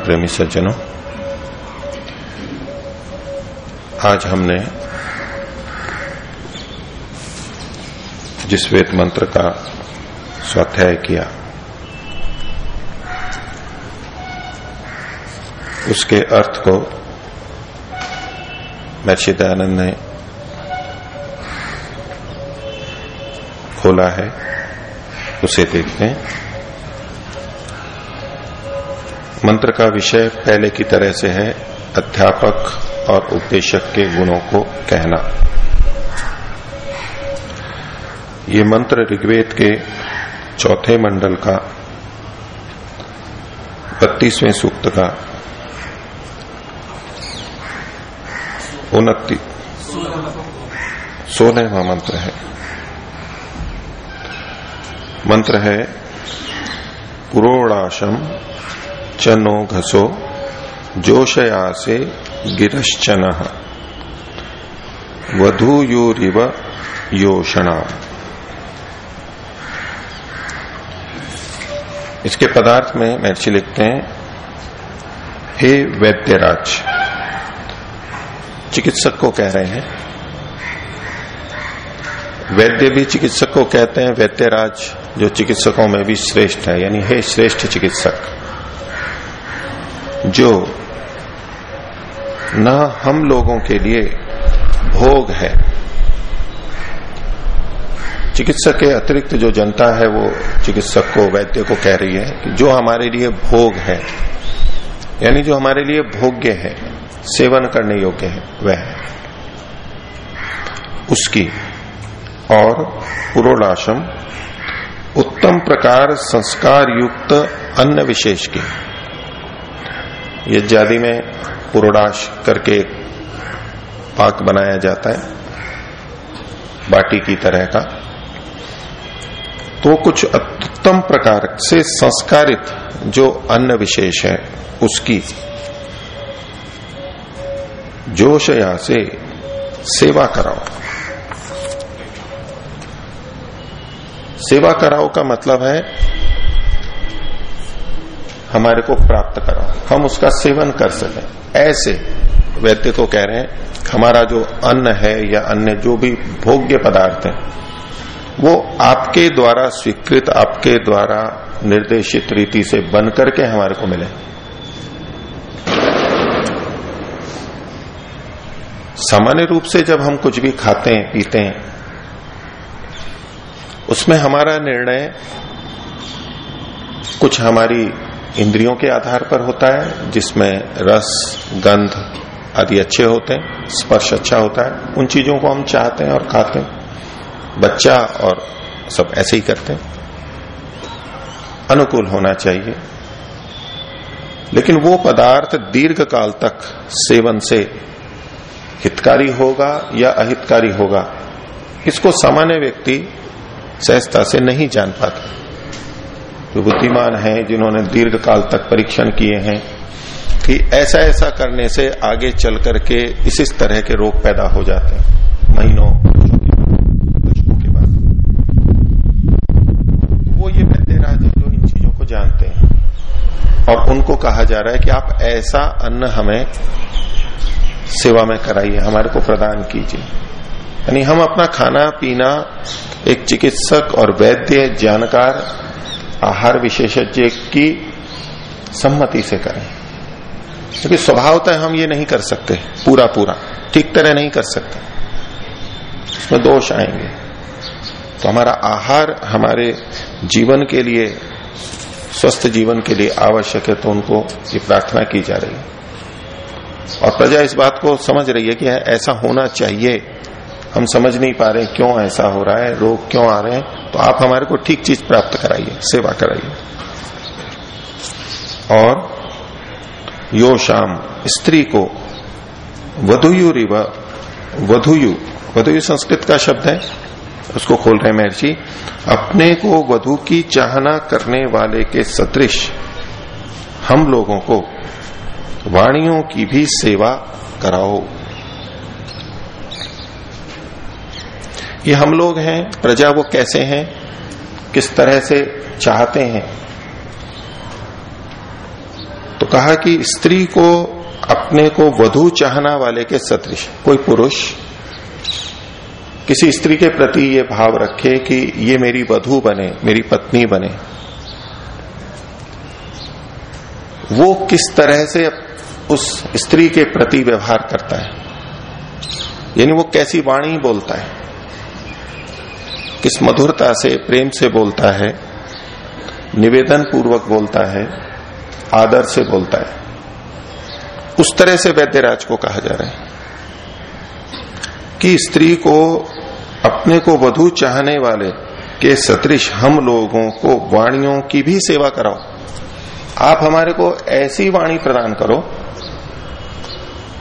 प्रेमी सज्जनों, आज हमने जिस वेद मंत्र का स्वाध्याय किया, उसके अर्थ को महर्षि दयानंद ने खोला है, उसे देखते हैं। मंत्र का विषय पहले की तरह से है, अध्यापक और उपदेशक के गुणों को कहना। ये मंत्र ऋग्वेद के चौथे मंडल का, बत्तीसवें सूक्त का उनतीस सोलहवा मंत्र है। मंत्र है, पुरोड़ाशम चनो घसो, जोशया से गिरश्चन। वधुयुरिव योषणा इसके पदार्थ में महर्षि लिखते हैं, हे वैद्यराज, चिकित्सक को कह रहे हैं। वैद्य भी चिकित्सक को कहते हैं, वैद्यराज जो चिकित्सकों में भी श्रेष्ठ है, यानी हे श्रेष्ठ चिकित्सक। जो न हम लोगों के लिए भोग है। चिकित्सक के अतिरिक्त जो जनता है, वो चिकित्सक को, वैद्य को कह रही है कि जो हमारे लिए भोग है, यानी जो हमारे लिए भोग्य है, सेवन करने योग्य है, वह है उसकी। और पुरोलाशम उत्तम प्रकार संस्कार युक्त अन्न विशेष की यज्ञादि में पुरोडाश करके पाक बनाया जाता है, बाटी की तरह का। तो कुछ उत्तम प्रकार से संस्कारित जो अन्न विशेष है, उसकी जोशया से सेवा कराओ। सेवा कराओ का मतलब है हमारे को प्राप्त कराओ हम उसका सेवन कर सकें। ऐसे वैद्य को कह रहे हैं, हमारा जो अन्न है या अन्य जो भी भोग्य पदार्थ है, वो आपके द्वारा स्वीकृत, आपके द्वारा निर्देशित रीति से बन करके हमारे को मिले। सामान्य रूप से जब हम कुछ भी खाते हैं, पीते हैं, उसमें हमारा निर्णय कुछ हमारी इंद्रियों के आधार पर होता है, जिसमें रस, गंध आदि अच्छे होते हैं, स्पर्श अच्छा होता है, उन चीज़ों को हम चाहते हैं और खाते हैं। बच्चा और सब ऐसे ही करते हैं। अनुकूल होना चाहिए। लेकिन वो पदार्थ दीर्घ काल तक सेवन से हितकारी होगा या अहितकारी होगा, इसको सामान्य व्यक्ति सहजता से नहीं जान पाता। जो बुद्धिमान हैं, जिन्होंने दीर्घ काल तक परीक्षण किए हैं, कि ऐसा ऐसा करने से आगे चल करके इस इस तरह के रोग पैदा हो जाते हैं। महीनों दशकों के बाद। वो ये वैद्यराज जो इन चीज़ों को जानते हैं। और उनको कहा जा रहा है कि आप ऐसा अन्न हमें सेवा में कराइए, हमारे को प्रदान कीजिए। यानी हम अपना खाना, पीना, एक चिकित्सक और वैद्य, जानकार आहार विशेषज्ञ की सम्मति से करें। क्योंकि स्वभावतः हम ये नहीं कर सकते पूरा पूरा ठीक तरह नहीं कर सकते। उसमें दोष आएँगे। तो हमारा आहार हमारे जीवन के लिए, स्वस्थ जीवन के लिए आवश्यक है तो उनको ये प्रार्थना की जा रही है। और प्रजा इस बात को समझ रही है कि ऐसा होना चाहिए हम समझ नहीं पा रहे क्यों ऐसा हो रहा है, रोग क्यों आ रहे हैं तो आप हमारे को ठीक चीज़ प्राप्त कराइए, सेवा कराइए। और यो शाम, स्त्री को वधुयु रिव वधुयु वधुयु संस्कृत का शब्द है, उसको खोल रहे महर्षि, अपने को वधु की चाहना करने वाले के सदृश, हम लोगों को वाणियों की भी सेवा कराओ। ये हम लोग हैं, प्रजा वो कैसे हैं, किस तरह से चाहते हैं। तो कहा कि स्त्री को, अपने को वधु चाहना वाले के सदृश, कोई पुरुष, किसी स्त्री के प्रति ये भाव रखे कि ये मेरी वधु बने, मेरी पत्नी बने। वो किस तरह से उस स्त्री के प्रति व्यवहार करता है? यानी वो कैसी वाणी बोलता है? किस मधुरता से, प्रेम से बोलता है निवेदन पूर्वक बोलता है, आदर से बोलता है। उस तरह से वैद्यराज को कहा जा रहा है कि स्त्री को, अपने को वधु चाहने वाले के सदृश हम लोगों को वाणियों की भी सेवा कराओ। आप हमारे को ऐसी वाणी प्रदान करो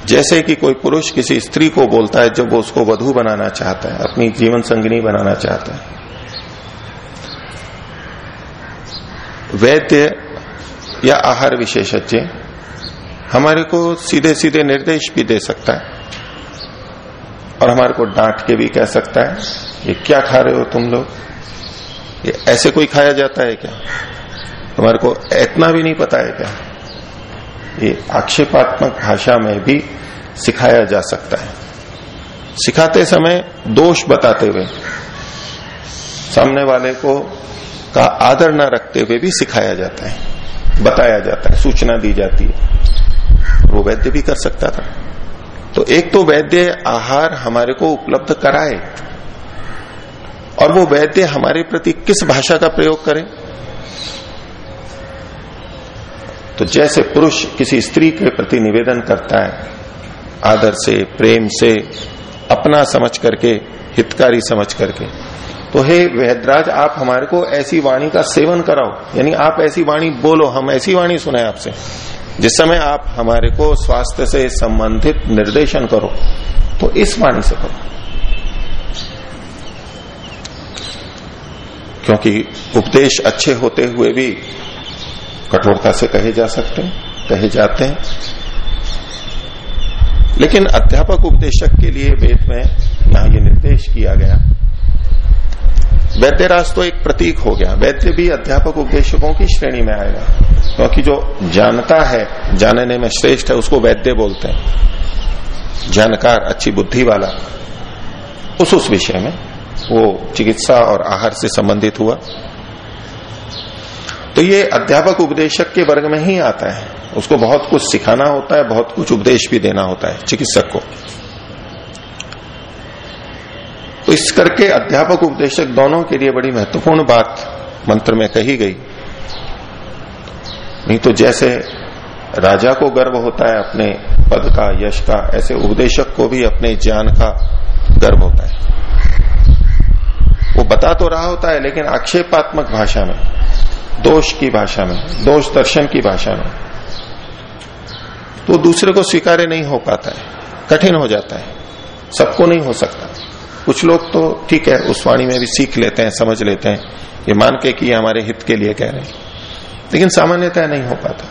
जैसे कि कोई पुरुष किसी स्त्री को बोलता है, जब वो उसको वधु बनाना चाहता है, अपनी जीवन संगनी बनाना चाहता है। वैद्य या आहार विशेषज्ञ हमारे को सीधे सीधे निर्देश भी दे सकता है, और हमारे को डांट के भी कह सकता है, ये क्या खा रहे हो तुम लोग? ये ऐसे कोई खाया जाता है क्या? तुम्हारे को इतना भी नहीं पता है क्या? ये आक्षेपात्मक भाषा में भी सिखाया जा सकता है। सिखाते समय दोष बताते हुए, सामने वाले को का आदर न रखते हुए भी सिखाया जाता है, बताया जाता है, सूचना दी जाती है। वो वैद्य भी कर सकता था। तो एक तो वैद्य आहार हमारे को उपलब्ध कराए, और वो वैद्य हमारे प्रति किस भाषा का प्रयोग करे? तो जैसे पुरुष किसी स्त्री के प्रति निवेदन करता है, आदर से, प्रेम से, अपना समझ करके, हितकारी समझ करके। तो हे वैदराज, आप हमारे को ऐसी वाणी का सेवन कराओ। यानी आप ऐसी वाणी बोलो, हम ऐसी वाणी सुने आपसे। जिस समय आप हमारे को स्वास्थ्य से संबंधित निर्देशन करो तो इस वाणी से करो। क्योंकि उपदेश अच्छे होते हुए भी कठोरता से कहे जा सकते हैं, कहे जाते हैं। लेकिन अध्यापक उपदेशक के लिए वेद में यहाँ ये निर्देश किया गया। वैद्यराज तो एक प्रतीक हो गया। वैद्य भी अध्यापक उपदेशकों की श्रेणी में आएगा। क्योंकि जो जानता है, जानने में श्रेष्ठ है, उसको वैद्य बोलते हैं। जानकार, अच्छी बुद्धि वाला। उस उस विषय में वो चिकित्सा और आहार से संबंधित हुआ। तो ये अध्यापक उपदेशक के वर्ग में ही आता है। उसको बहुत कुछ सिखाना होता है, बहुत कुछ उपदेश भी देना होता है चिकित्सक को। तो इस करके अध्यापक उपदेशक दोनों के लिए बड़ी महत्वपूर्ण बात मंत्र में कही गई। नहीं तो जैसे राजा को गर्व होता है, अपने पद का, यश का, ऐसे उपदेशक को भी अपने ज्ञान का गर्व होता है। वो बता तो रहा होता है, लेकिन आक्षेपात्मक भाषा में। दोष की भाषा में, दोष दर्शन की भाषा में। तो दूसरे को स्वीकार्य नहीं हो पाता है, कठिन हो जाता है, सबको नहीं हो सकता। कुछ लोग तो ठीक है, उस वाणी में भी सीख लेते हैं, समझ लेते हैं, ये मान के कि हमारे हित के लिए कह रहे हैं। लेकिन सामान्यतः नहीं हो पाता।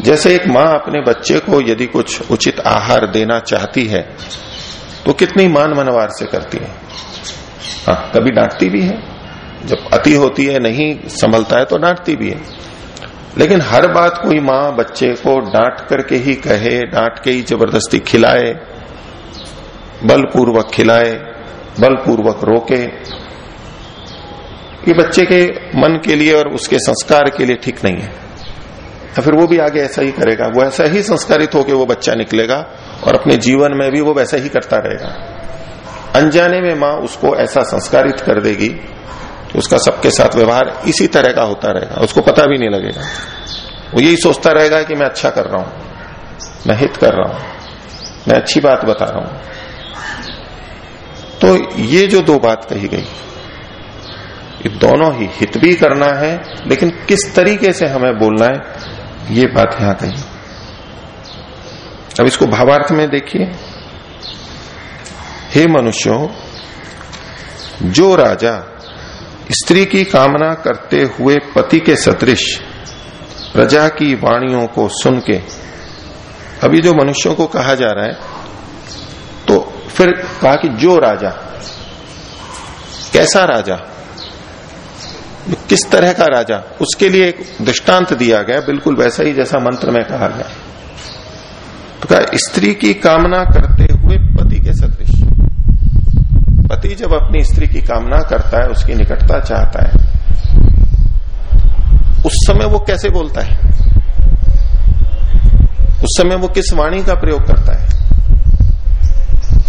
जैसे एक माँ अपने बच्चे को यदि कुछ उचित आहार देना चाहती है तो कितनी मान मनवार से करती है। हाँ कभी डांटती भी है जब अति होती है, नहीं संभलता है तो डांटती भी है। लेकिन हर बात कोई माँ बच्चे को डांट करके ही कहे, डांट के ही ज़बरदस्ती खिलाए, बलपूर्वक खिलाए, बलपूर्वक रोके। ये बच्चे के मन के लिए और उसके संस्कार के लिए ठीक नहीं है। या फिर वो भी आगे ऐसा ही करेगा, वो ऐसा ही संस्कारित होकर वो बच्चा निकलेगा और अपने जीवन में भी वो वैसा ही करता रहेगा। अनजाने में माँ उसको ऐसा संस्कारित कर देगी कि उसका सबके साथ व्यवहार इसी तरह का होता रहेगा। उसको पता भी नहीं लगेगा। वो यही सोचता रहेगा कि मैं अच्छा कर रहा हूँ। मैं हित कर रहा हूँ। मैं अच्छी बात बता रहा हूँ। तो ये जो दो बात कही गई, ये दोनों ही हित भी करना है, लेकिन किस तरीके से हमें बोलना है, ये बात यहाँ कही। अब इसको भावार्थ में देखिए। हे मनुष्यों, जो राजा स्त्री की कामना करते हुए पति के सदृश, प्रजा की वाणियों को सुन के अभी जो मनुष्यों को कहा जा रहा है तो फिर कहा कि जो राजा, कैसा राजा, किस तरह का राजा, उसके लिए एक दृष्टांत दिया गया, बिल्कुल वैसा ही जैसा मंत्र में कहा गया। तो कहा, स्त्री की कामना करते हुए पति के सदृश पति जब अपनी स्त्री की कामना करता है, उसकी निकटता चाहता है, उस समय वो कैसे बोलता है? उस समय वो किस वाणी का प्रयोग करता है?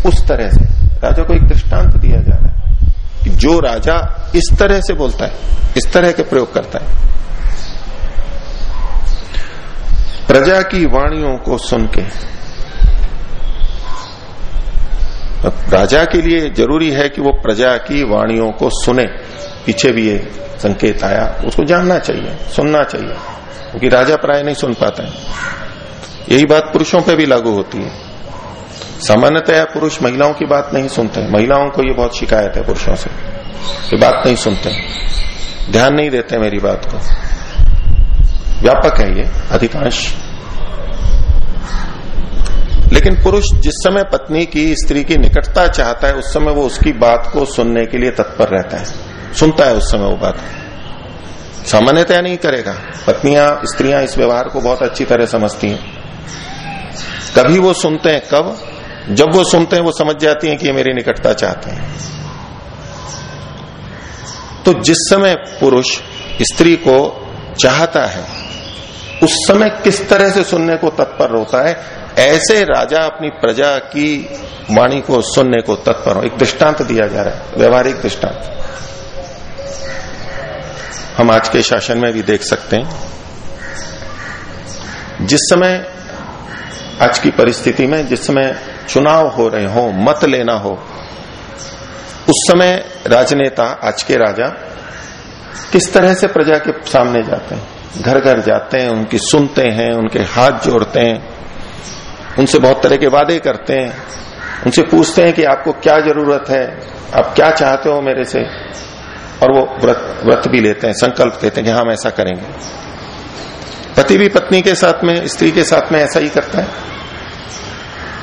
उस तरह से। राजा को एक दृष्टांत दिया जा रहा है कि जो राजा इस तरह से बोलता है, इस तरह के प्रयोग करता है। प्रजा की वाणियों को सुन के राजा के लिए ज़रूरी है कि वो प्रजा की वाणियों को सुने। पीछे भी ये संकेत आया, उसको जानना चाहिए, सुनना चाहिए, क्योंकि राजा प्राय नहीं सुन पाते है। यही बात पुरुषों पे भी लागू होती है। सामान्यतया पुरुष महिलाओं की बात नहीं सुनते। महिलाओं को ये बहुत शिकायत है पुरुषों से ये बात नहीं सुनते। ध्यान नहीं देते मेरी बात को। व्यापक है ये, अधिकांश लेकिन पुरुष जिस समय पत्नी की स्त्री की निकटता चाहता है, उस समय वो उसकी बात को सुनने के लिए तत्पर रहता है। सुनता है उस समय वो बात। सामान्यतया नहीं करेगा। पत्नियाँ, स्त्रियाँ इस व्यवहार को बहुत अच्छी तरह समझती हैं। कभी वो सुनते हैं। कब? जब वो सुनते हैं, वो समझ जाती हैं कि ये मेरी निकटता चाहते हैं। तो जिस समय पुरुष स्त्री को चाहता है, उस समय किस तरह से सुनने को तत्पर होता है ऐसे राजा अपनी प्रजा की वाणी को सुनने को तत्पर हो। एक दृष्टांत दिया जा रहा है, व्यवहारिक दृष्टांत। हम आज के शासन में भी देख सकते हैं। जिस समय आज की परिस्थिति में, जिस समय चुनाव हो रहे हो, मत लेना हो, उस समय राजनेता, आज के राजा, किस तरह से प्रजा के सामने जाते हैं? घर घर जाते हैं, उनकी सुनते हैं, उनके हाथ जोड़ते हैं। उनसे बहुत तरह के वादे करते हैं। उनसे पूछते हैं कि आपको क्या ज़रूरत है? आप क्या चाहते हो मेरे से? और वो व्रत व्रत भी लेते हैं, संकल्प देते हैं कि हम ऐसा करेंगे। पति भी पत्नी के साथ में, स्त्री के साथ में ऐसा ही करता है।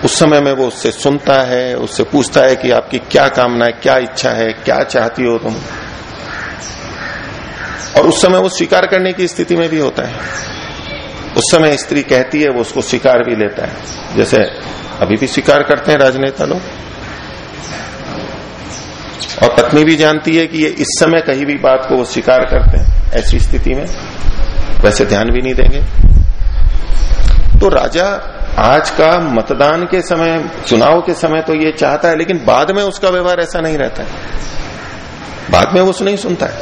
उस समय में वो उससे सुनता है, उससे पूछता है कि आपकी क्या कामना है, क्या इच्छा है, क्या चाहती हो तुम? और उस समय वो स्वीकार करने की स्थिति में भी होता है। उस समय स्त्री कहती है, वो उसको स्वीकार भी लेता है। जैसे अभी भी स्वीकार करते हैं राजनेता लोग। और पत्नी भी जानती है कि ये इस समय कहीं भी बात को वो स्वीकार करते हैं, ऐसी स्थिति में। वैसे ध्यान भी नहीं देंगे। तो राजा आज का मतदान के समय, चुनाव के समय तो ये चाहता है, लेकिन बाद में उसका व्यवहार ऐसा नहीं रहता है। बाद में वो नहीं सुनता है।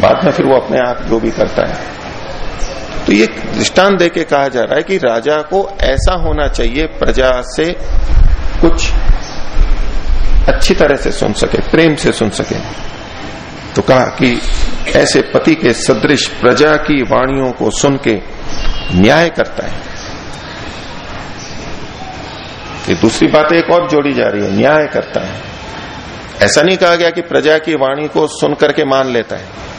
बाद में फिर वो अपने आप जो भी करता है। तो ये दृष्टान दे के कहा जा रहा है कि राजा को ऐसा होना चाहिए, प्रजा से कुछ अच्छी तरह से सुन सके, प्रेम से सुन सके। तो कहा कि ऐसे पति के सदृश प्रजा की वाणियों को सुन के न्याय करता है। ये दूसरी बात एक और जोड़ी जा रही है, न्याय करता है। ऐसा नहीं कहा गया कि प्रजा की वाणी को सुन करके मान लेता है।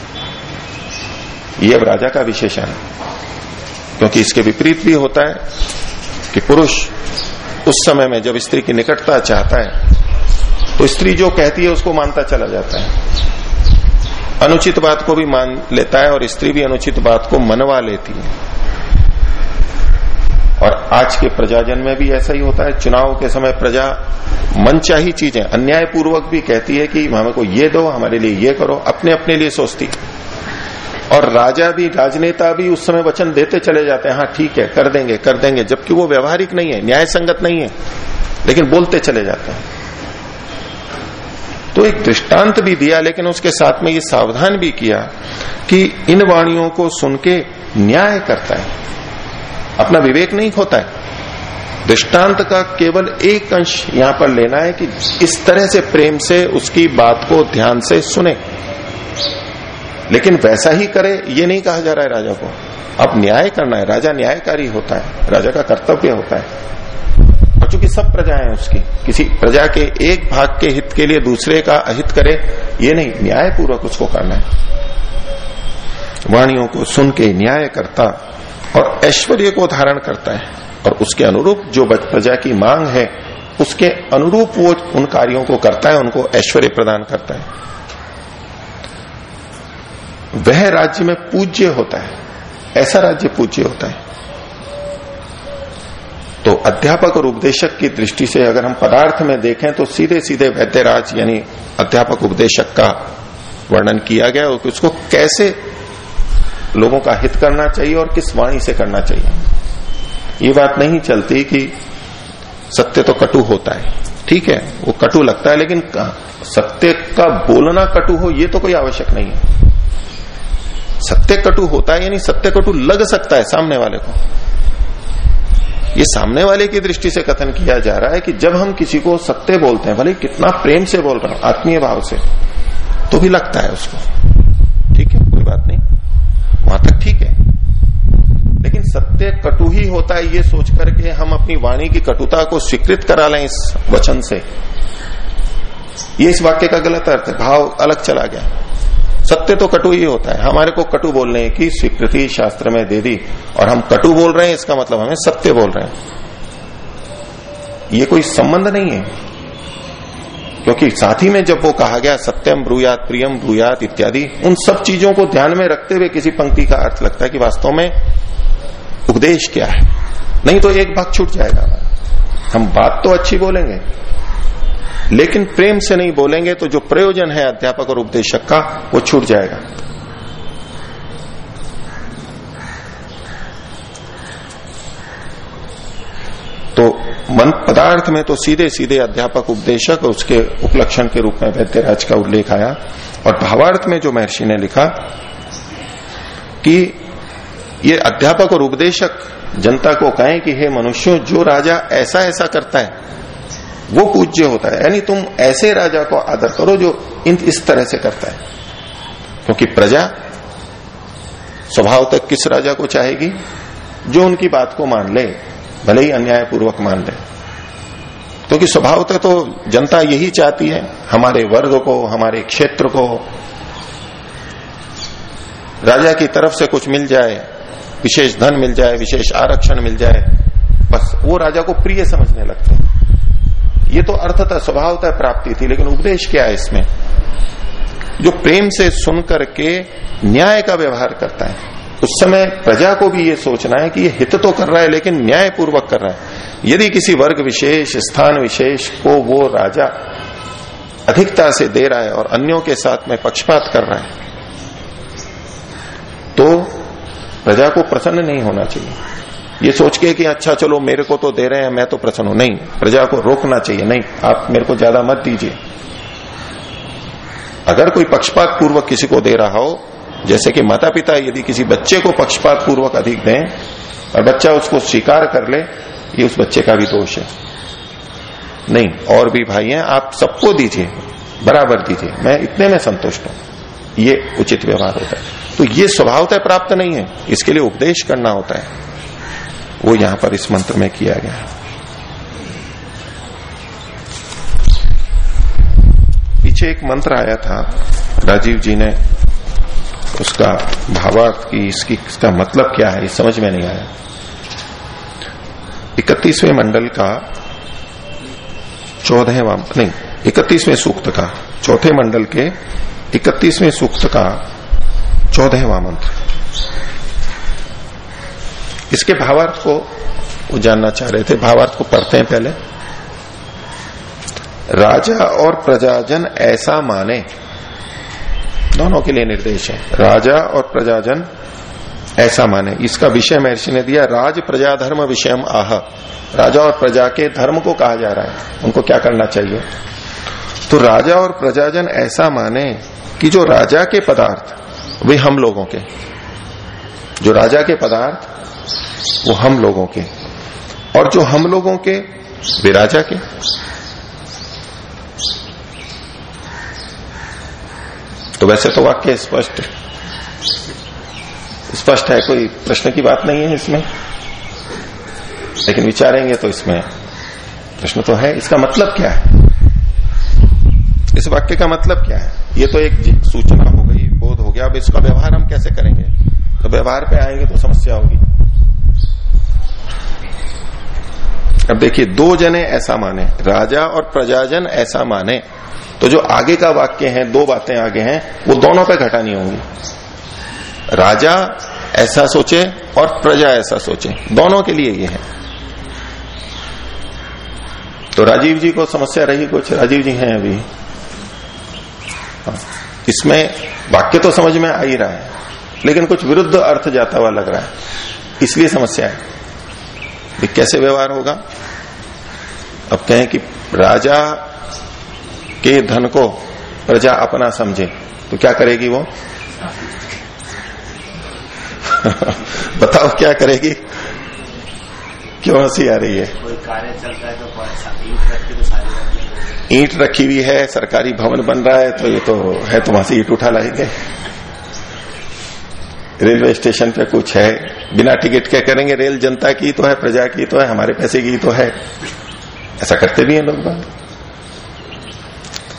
ये अब राजा का विशेषण है। क्योंकि इसके विपरीत भी होता है कि पुरुष उस समय में जब स्त्री की निकटता चाहता है तो स्त्री जो कहती है उसको मानता चला जाता है। अनुचित बात को भी मान लेता है और स्त्री भी अनुचित बात को मनवा लेती है। और आज के प्रजाजन में भी ऐसा ही होता है। चुनाव के समय प्रजा मनचाही चीज़ें, अन्यायपूर्वक भी कहती है कि हमें को ये दो, हमारे लिए ये करो अपने अपने लिए सोचती और राजा भी, राजनेता भी उस समय वचन देते चले जाते हैं हाँ ठीक है, कर देंगे कर देंगे, जबकि वो व्यवहारिक नहीं है न्याय संगत नहीं है, लेकिन बोलते चले जाते हैं। तो एक दृष्टांत भी दिया, लेकिन उसके साथ में ये सावधान भी किया कि इन वाणियों को सुन के न्याय करता है, अपना विवेक नहीं खोता है। दृष्टांत का केवल एक अंश यहाँ पर लेना है कि इस तरह से प्रेम से उसकी बात को ध्यान से सुने। लेकिन वैसा ही करे, ये नहीं कहा जा रहा है राजा को। अब न्याय करना है, राजा न्यायकारी होता है, राजा का कर्तव्य होता है। और चूँकि सब प्रजाएँ हैं उसकी, किसी प्रजा के एक भाग के हित के लिए दूसरे का अहित करे, ये नहीं न्याय पूर्वक उसको करना है। वाणियों को सुन के न्याय करता और ऐश्वर्य को धारण करता है और उसके अनुरूप जो प्रजा की मांग है, उसके अनुरूप वो उन कार्यों को करता है, उनको ऐश्वर्य प्रदान करता है। वह राज्य में पूज्य होता है। ऐसा राज्य पूज्य होता है। तो अध्यापक और उपदेशक की दृष्टि से अगर हम पदार्थ में देखें तो सीधे सीधे वैद्यराज यानी अध्यापक उपदेशक का वर्णन किया गया और उसको कैसे लोगों का हित करना चाहिए और किस वाणी से करना चाहिए। ये बात नहीं चलती कि सत्य तो कटु होता है। ठीक है, वो कटु लगता है, लेकिन सत्य का बोलना कटु हो, ये तो कोई आवश्यक नहीं है। सत्य कटु होता है यानी सत्य कटु लग सकता है सामने वाले को। ये सामने वाले की दृष्टि से कथन किया जा रहा है कि जब हम किसी को सत्य बोलते हैं, भले कितना प्रेम से बोल रहा हूँ, आत्मीय भाव से तो भी लगता है उसको। ठीक है? कोई बात नहीं। वहाँ तक ठीक है। लेकिन सत्य कटु ही होता है ये सोच करके हम अपनी वाणी की कटुता को स्वीकृत करा लें इस वचन से। ये इस वाक्य का गलत अर्थ है। भाव अलग चला गया। सत्य तो कटु ही होता है। हमारे को कटु बोलने की स्वीकृति शास्त्र में दे दी और हम कटु बोल रहे हैं, इसका मतलब हमें सत्य बोल रहे हैं। ये कोई संबंध नहीं है। क्योंकि साथ ही में जब वो कहा गया सत्यम ब्रुयात प्रियम ब्रुयात इत्यादि, उन सब चीज़ों को ध्यान में रखते हुए किसी पंक्ति का अर्थ लगता है कि वास्तव में उपदेश क्या है। नहीं तो एक भाग छूट जाएगा। हम बात तो अच्छी बोलेंगे। लेकिन प्रेम से नहीं बोलेंगे तो जो प्रयोजन है अध्यापक और उपदेशक का, वो छूट जाएगा। तो मन पदार्थ में तो सीधे सीधे अध्यापक, उपदेशक उसके उपलक्षण के रूप में वैद्यराज का उल्लेख आया और भावार्थ में जो महर्षि ने लिखा कि ये अध्यापक और उपदेशक जनता को कहें कि, हे मनुष्यों, जो राजा ऐसा ऐसा करता है वो पूज्य होता है। यानी तुम ऐसे राजा को आदर करो जो इन इस तरह से करता है। क्योंकि प्रजा स्वभाव तक किस राजा को चाहेगी? जो उनकी बात को मान ले, भले ही अन्यायपूर्वक मान ले। क्योंकि तो स्वभावतः तो जनता यही चाहती है, हमारे वर्ग को, हमारे क्षेत्र को। राजा की तरफ़ से कुछ मिल जाए, विशेष धन मिल जाए, विशेष आरक्षण मिल जाए, बस वो राजा को प्रिय समझने लगते हैं। ये तो अर्थतः स्वभावतः प्राप्ति थी, लेकिन उपदेश क्या है इसमें? जो प्रेम से सुन करके न्याय का व्यवहार करता है। उस समय प्रजा को भी ये सोचना है कि ये हित तो कर रहा है, लेकिन न्याय पूर्वक कर रहा है। यदि किसी वर्ग विशेष, स्थान विशेष को वो राजा अधिकता से दे रहा है और अन्यों के साथ में पक्षपात कर रहा है तो प्रजा को प्रसन्न नहीं होना चाहिए। ये सोच के कि अच्छा चलो मेरे को तो दे रहे हैं, मैं तो प्रसन्न हूँ। नहीं, प्रजा को रोकना चाहिए। नहीं, आप मेरे को ज़्यादा मत दीजिए। अगर कोई पक्षपात पूर्वक किसी को दे रहा हो, जैसे कि माता पिता यदि किसी बच्चे को पक्षपात पूर्वक अधिक दें और बच्चा उसको स्वीकार कर ले, ये उस बच्चे का भी दोष है। नहीं, और भी भाई हैं, आप सबको दीजिए, बराबर दीजिए। मैं इतने में संतुष्ट हूँ। ये उचित व्यवहार होता है। तो ये स्वभावतः प्राप्त नहीं है। इसके लिए उपदेश करना होता है। वो यहाँ पर इस मंत्र में किया गया। पीछे एक मंत्र आया था, राजीव जी ने उसका भावार्थ की इसकी, इसका मतलब क्या है समझ में नहीं आया। इकतीसवें मंडल का चौदहवा, नहीं, इकतीसवें सूक्त का, चौथे मंडल के इकतीसवें सूक्त का चौदहवा मंत्र। इसके भावार्थ को वो जानना चाह रहे थे, भावार्थ को पढ़ते हैं पहले। राजा और प्रजाजन ऐसा माने। दोनों के लिए निर्देश है। राजा और प्रजाजन ऐसा माने। इसका विषय महर्षि ने दिया, राज प्रजा धर्म विषयम आह। राजा और प्रजा के धर्म को कहा जा रहा है। उनको क्या करना चाहिए? तो राजा और प्रजाजन ऐसा माने कि जो राजा के पदार्थ, वे हम लोगों के, जो राजा के पदार्थ वो हम लोगों के। और जो हम लोगों के, वे राजा के। तो वैसे तो वाक्य स्पष्ट स्पष्ट है, कोई प्रश्न की बात नहीं है इसमें। लेकिन विचारेंगे तो इसमें प्रश्न तो है। इसका मतलब क्या है? इस वाक्य का मतलब क्या है? ये तो एक सूचना हो गई, बोध हो गया। अब इसका व्यवहार हम कैसे करेंगे? तो व्यवहार पे आएँगे तो समस्या होगी। अब देखिए, दो जने ऐसा माने, राजा और प्रजाजन ऐसा माने। तो जो आगे का वाक्य है, दो बातें आगे हैं, वो दोनों पे घटानी होंगी। राजा ऐसा सोचे और प्रजा ऐसा सोचे, दोनों के लिए ये है। तो राजीव जी को समस्या रही कुछ? राजीव जी हैं अभी। हाँ। इसमें वाक्य तो समझ में आ ही रहा है, लेकिन कुछ विरुद्ध अर्थ जाता हुआ लग रहा है, इसलिए समस्या है। कैसे व्यवहार होगा? अब कहें कि राजा के धन को प्रजा अपना समझे तो क्या करेगी वो? बताओ क्या करेगी? क्यों हँसी आ रही है? कोई कार्य चलता है तो ईट रखी हुई है सरकारी भवन बन रहा है तो ये तो है तो वहाँ से ईट उठा लाएँगे। रेलवे स्टेशन पे कुछ है, बिना टिकट के करेंगे रेल, जनता की तो है, प्रजा की तो है, हमारे पैसे की तो है। ऐसा करते भी हैं लोग बात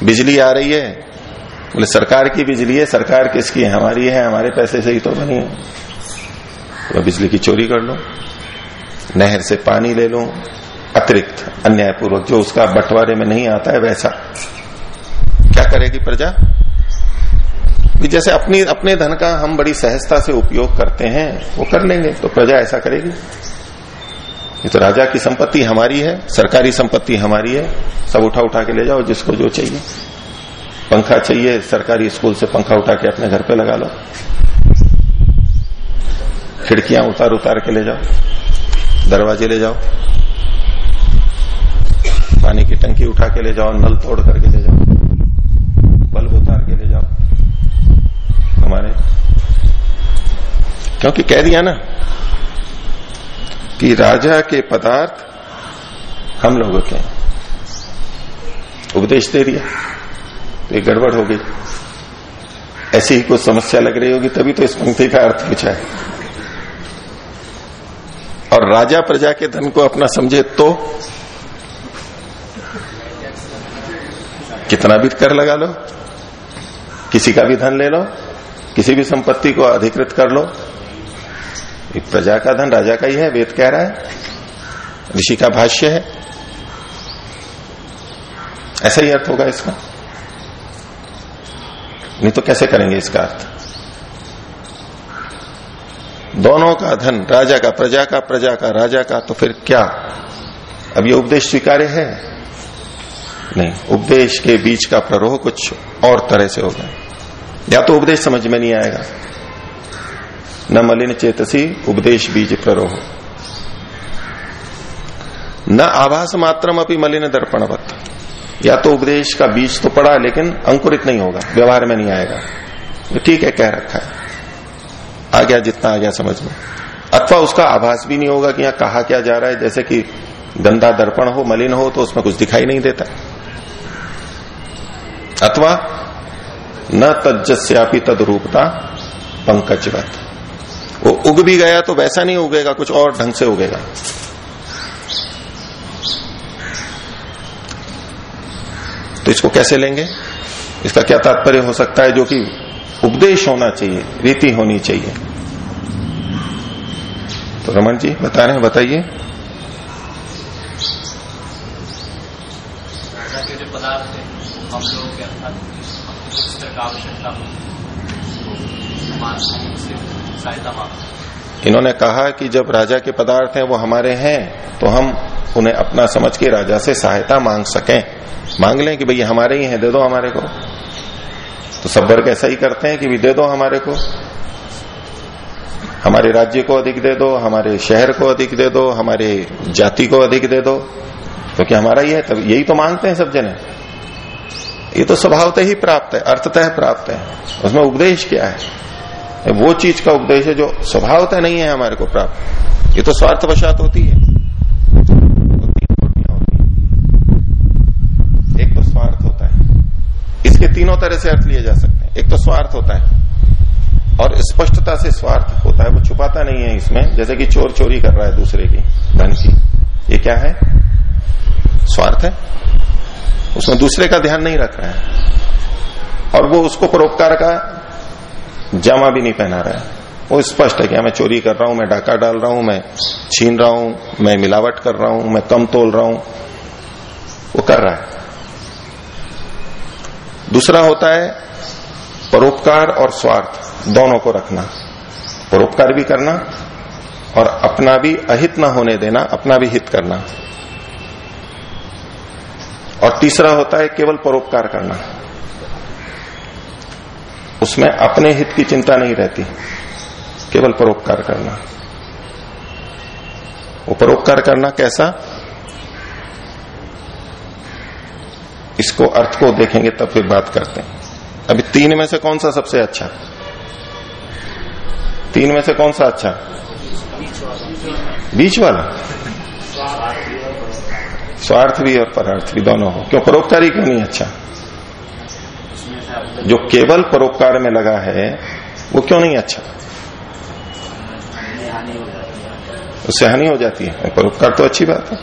बिजली आ रही है, बोले सरकार की बिजली है, सरकार किसकी है? हमारी है, हमारे पैसे से ही तो बनी है। तो बिजली की चोरी कर लो, नहर से पानी ले लो, अतिरिक्त अन्यायपूर्वक, जो उसका बंटवारे में नहीं आता है, वैसा। क्या करेगी प्रजा? जैसे अपनी, अपने धन का हम बड़ी सहजता से उपयोग करते हैं, वो कर लेंगे तो प्रजा ऐसा करेगी। ये तो राजा की संपत्ति हमारी है, सरकारी संपत्ति हमारी है, सब उठा उठा के ले जाओ, जिसको जो चाहिए। पंखा चाहिए, सरकारी स्कूल से पंखा उठा के अपने घर पे लगा लो। खिड़कियाँ उतार उतार के ले जाओ, दरवाजे ले जाओ, पानी की टंकी उठा के ले जाओ, नल तोड़ करके ले जाओ बल्ब उतार के ले जाओ हमारे। क्योंकि कह दिया ना कि राजा के पदार्थ हम लोगों के उपदेश दे दिया तो ये गड़बड़ हो गई। ऐसी ही कुछ समस्या लग रही होगी, तभी तो इस पंक्ति का अर्थ पूछा है। और राजा प्रजा के धन को अपना समझे तो कितना भी कर लगा लो, किसी का भी धन ले लो किसी भी संपत्ति को अधिकृत कर लो। एक प्रजा का धन, राजा का ही है, वेद कह रहा है। ऋषि का भाष्य है। ऐसा ही अर्थ होगा इसका। नहीं तो कैसे करेंगे इसका अर्थ? दोनों का धन, राजा का, प्रजा का प्रजा का, राजा का तो फिर क्या? अब ये उपदेश स्वीकार्य है? नहीं, उपदेश के बीच का प्ररोह कुछ और तरह से होगा। या तो उपदेश समझ में नहीं आएगा। न मलिन चेतसी, उपदेश बीज प्ररोह। न आभास मात्रम अपनी मलिन दर्पणवत। या तो उपदेश का बीज तो पड़ा, लेकिन अंकुरित नहीं होगा, व्यवहार में नहीं आएगा। तो ठीक है, कह रखा है। आ गया जितना, आ गया समझ में। अथवा उसका आभास भी नहीं होगा कि यहाँ कहा क्या जा रहा है, जैसे कि गंदा दर्पण हो, मलिन हो तो उसमें कुछ दिखाई नहीं देता। अथवा न तजस्यापी तद रूपता पंकजवत। वो उग भी गया तो वैसा नहीं उगेगा, कुछ और ढंग से उगेगा। तो इसको कैसे लेंगे? इसका क्या तात्पर्य हो सकता है जो कि उपदेश होना चाहिए, रीति होनी चाहिए? तो रमन जी, बता रहे हैं, बताइए पदार्थ हम लोग के अर्थात आवश्यकता सहायता इन्होंने कहा कि जब राजा के पदार्थ हैं, वो हमारे हैं तो हम उन्हें अपना समझ के राजा से सहायता मांग सकें। मांग लें कि भैया हमारे ही हैं, दे दो हमारे को। तो सब वर्ग ऐसा ही करते हैं कि भी दे दो हमारे को। हमारे राज्य को अधिक दे दो, हमारे शहर को अधिक दे दो, हमारे जाति को अधिक दे दो। क्योंकि तो हमारा ही है? तब यही तो मांगते हैं सब जने। ये तो स्वभावतः ही प्राप्त है, अर्थतः प्राप्त है। उसमें उपदेश क्या है? वो चीज़ का उपदेश है जो स्वभावतः नहीं है हमारे को प्राप्त। ये तो स्वार्थवशात होती है। एक तो स्वार्थ होता है। इसके तीनों तरह से अर्थ लिए जा सकते हैं। एक तो स्वार्थ होता है। और स्पष्टता से स्वार्थ होता है, वो छुपाता नहीं है इसमें। जैसे कि चोर चोरी कर रहा है दूसरे की, धन की। ये क्या है? स्वार्थ है। उसमें दूसरे का ध्यान नहीं रख रहा है। और वो उसको परोपकार का जामा भी नहीं पहना रहा है। वो स्पष्ट है कि मैं चोरी कर रहा हूँ, मैं डाका डाल रहा हूँ, मैं छीन रहा हूँ, मैं मिलावट कर रहा हूँ, मैं कम तोल रहा हूँ। वो कर रहा है। दूसरा होता है परोपकार और स्वार्थ, दोनों को रखना। परोपकार भी करना और अपना भी अहित ना होने देना, अपना भी हित करना। और तीसरा होता है केवल परोपकार करना। उसमें अपने हित की चिंता नहीं रहती। केवल परोपकार करना। वो परोपकार करना कैसा? इसको अर्थ को देखेंगे तब फिर बात करते हैं। अभी तीन में से कौन सा सबसे अच्छा? तीन में से कौन सा अच्छा? बीच वाला। स्वार्थ भी और परार्थ भी दोनों हो। क्यों? परोपकारी क्यों नहीं? अच्छा। जो केवल परोपकार में लगा है, वो क्यों नहीं अच्छा? उससे हानि हो जाती है। परोपकार तो अच्छी बात है।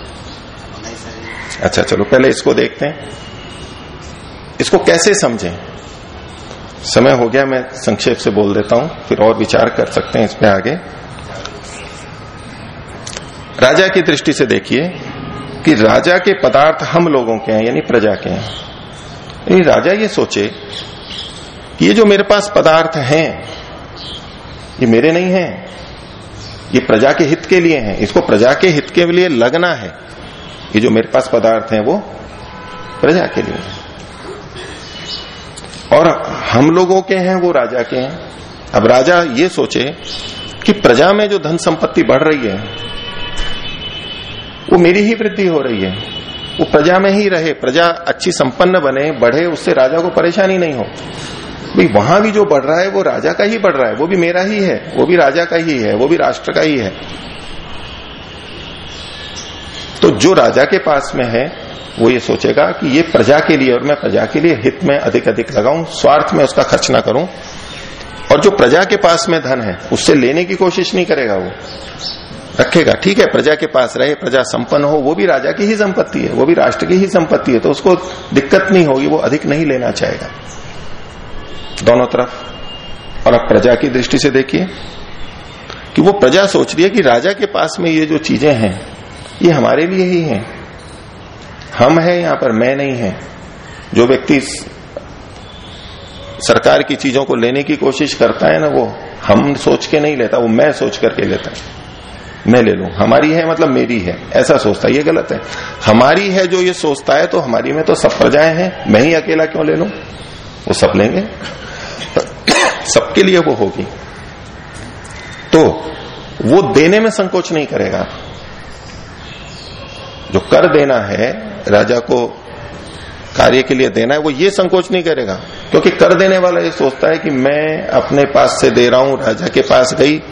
अच्छा चलो, पहले इसको देखते हैं। इसको कैसे समझें? समय हो गया, मैं संक्षेप से बोल देता हूँ, फिर और विचार कर सकते हैं इसमें आगे। राजा की दृष्टि से देखिए कि राजा के पदार्थ हम लोगों के हैं, यानी प्रजा के हैं। यानी राजा ये सोचे ये जो मेरे पास पदार्थ हैं, ये मेरे नहीं हैं। ये प्रजा के हित के लिए हैं। इसको प्रजा के हित के लिए लगना है। ये जो मेरे पास पदार्थ हैं, वो प्रजा के लिए और हम लोगों के हैं, वो राजा के हैं। अब राजा ये सोचे कि प्रजा में जो धन संपत्ति बढ़ रही है, वो मेरी ही वृद्धि हो रही है। वो प्रजा में ही रहे, प्रजा अच्छी संपन्न बने, बढ़े, उससे राजा को परेशानी नहीं हो। भाई, वहाँ भी जो बढ़ रहा है, वो राजा का ही बढ़ रहा है। वो भी मेरा ही है, वो भी राजा का ही है, वो भी राष्ट्र का ही है। तो जो राजा के पास में है, वो ये सोचेगा कि ये प्रजा के लिए और मैं प्रजा के लिए हित में अधिक अधिक लगाऊँ, स्वार्थ में उसका खर्च ना करूँ। और जो प्रजा के पास में धन है, उससे लेने की कोशिश नहीं करेगा वो। रखेगा, ठीक है, प्रजा के पास रहे, प्रजा संपन्न हो, वो भी राजा की ही संपत्ति है, वो भी राष्ट्र की ही संपत्ति है तो उसको दिक्कत नहीं होगी, वो अधिक नहीं लेना चाहेगा। दोनों तरफ़। और अब प्रजा की दृष्टि से देखिए कि वो प्रजा सोच रही है कि राजा के पास में ये जो चीज़ें हैं, ये हमारे लिए ही हैं। हम है यहाँ पर, मैं नहीं है। जो व्यक्ति सरकार की चीज़ों को लेने की कोशिश करता है ना, वो हम सोच के नहीं लेता, वो मैं सोच करके लेता है। मैं ले लू। हमारी है मतलब मेरी है। ऐसा सोचता है। ये गलत है। हमारी है जो ये सोचता है तो हमारी में तो सब प्रजाएँ हैं। मैं ही अकेला क्यों ले लू? वो सब लेंगे। सबके लिए वो होगी। तो वो देने में संकोच नहीं करेगा। जो कर देना है, राजा को कार्य के लिए देना है, वो ये संकोच नहीं करेगा। क्योंकि कर देने वाला ये सोचता है कि मैं अपने पास से दे रहा हूँ, राजा के पास गई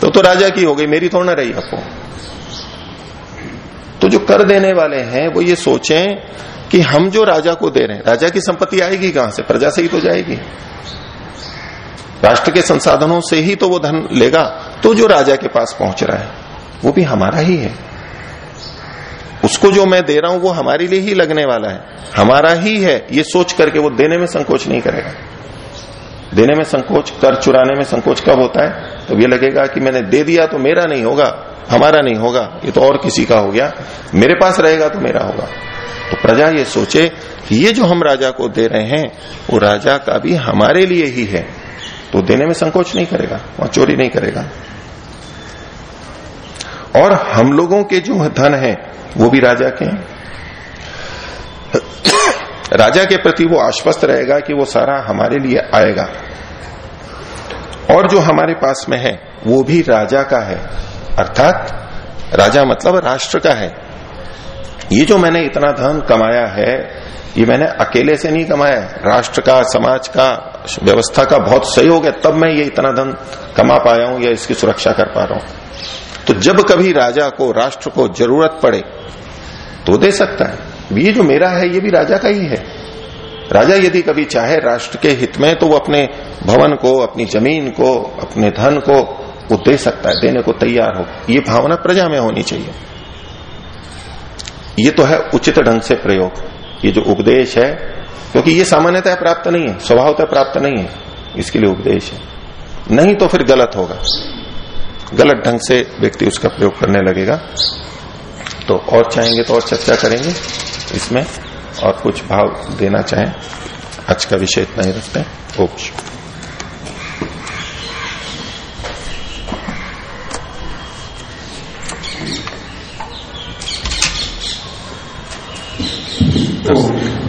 तो तो राजा की हो गई, मेरी थोड़ा ना रही आपको। तो जो कर देने वाले हैं, वो ये सोचें कि हम जो राजा को दे रहे हैं, राजा की संपत्ति आएगी कहाँ से? प्रजा से ही तो जाएगी। राष्ट्र के संसाधनों से ही तो वो धन लेगा तो जो राजा के पास पहुँच रहा है, वो भी हमारा ही है। उसको जो मैं दे रहा हूँ, वो हमारे लिए ही लगने वाला है। हमारा ही है, ये सोच करके वो देने में संकोच नहीं करेगा। देने में संकोच, कर चुराने में संकोच कब होता है? तो ये लगेगा कि मैंने दे दिया तो मेरा नहीं होगा, हमारा नहीं होगा, ये तो और किसी का हो गया। मेरे पास रहेगा तो मेरा होगा। तो प्रजा ये सोचे कि ये जो हम राजा को दे रहे हैं, वो राजा का भी हमारे लिए ही है। तो देने में संकोच नहीं करेगा, वहाँ चोरी नहीं करेगा। और हम लोगों के जो धन है, वो भी राजा के हैं। राजा के प्रति वो आश्वस्त रहेगा कि वो सारा हमारे लिए आएगा। और जो हमारे पास में है, वो भी राजा का है। अर्थात, राजा मतलब राष्ट्र का है। ये जो मैंने इतना धन कमाया है ये मैंने अकेले से नहीं कमाया राष्ट्र का, समाज का, व्यवस्था का बहुत सहयोग है, तब मैं ये इतना धन कमा पाया हूँ या इसकी सुरक्षा कर पा रहा हूँ। तो जब कभी राजा को, राष्ट्र को ज़रूरत पड़े तो दे सकता है। ये जो मेरा है, ये भी राजा का ही है। राजा यदि कभी चाहे राष्ट्र के हित में तो वो अपने भवन को, अपनी ज़मीन को, अपने धन को, वो दे सकता है, देने को तैयार हो। ये भावना प्रजा में होनी चाहिए। ये तो है उचित ढंग से प्रयोग। ये जो उपदेश है, क्योंकि ये सामान्यतः प्राप्त नहीं है, स्वभावतः प्राप्त नहीं है, इसके लिए उपदेश है। नहीं तो फिर गलत होगा। गलत ढंग से व्यक्ति उसका प्रयोग करने लगेगा। तो और चाहेंगे तो और चर्चा करेंगे इसमें, और कुछ भाव देना चाहें। आज का विषय इतना ही रखते हैं। ओप्श Спасибо.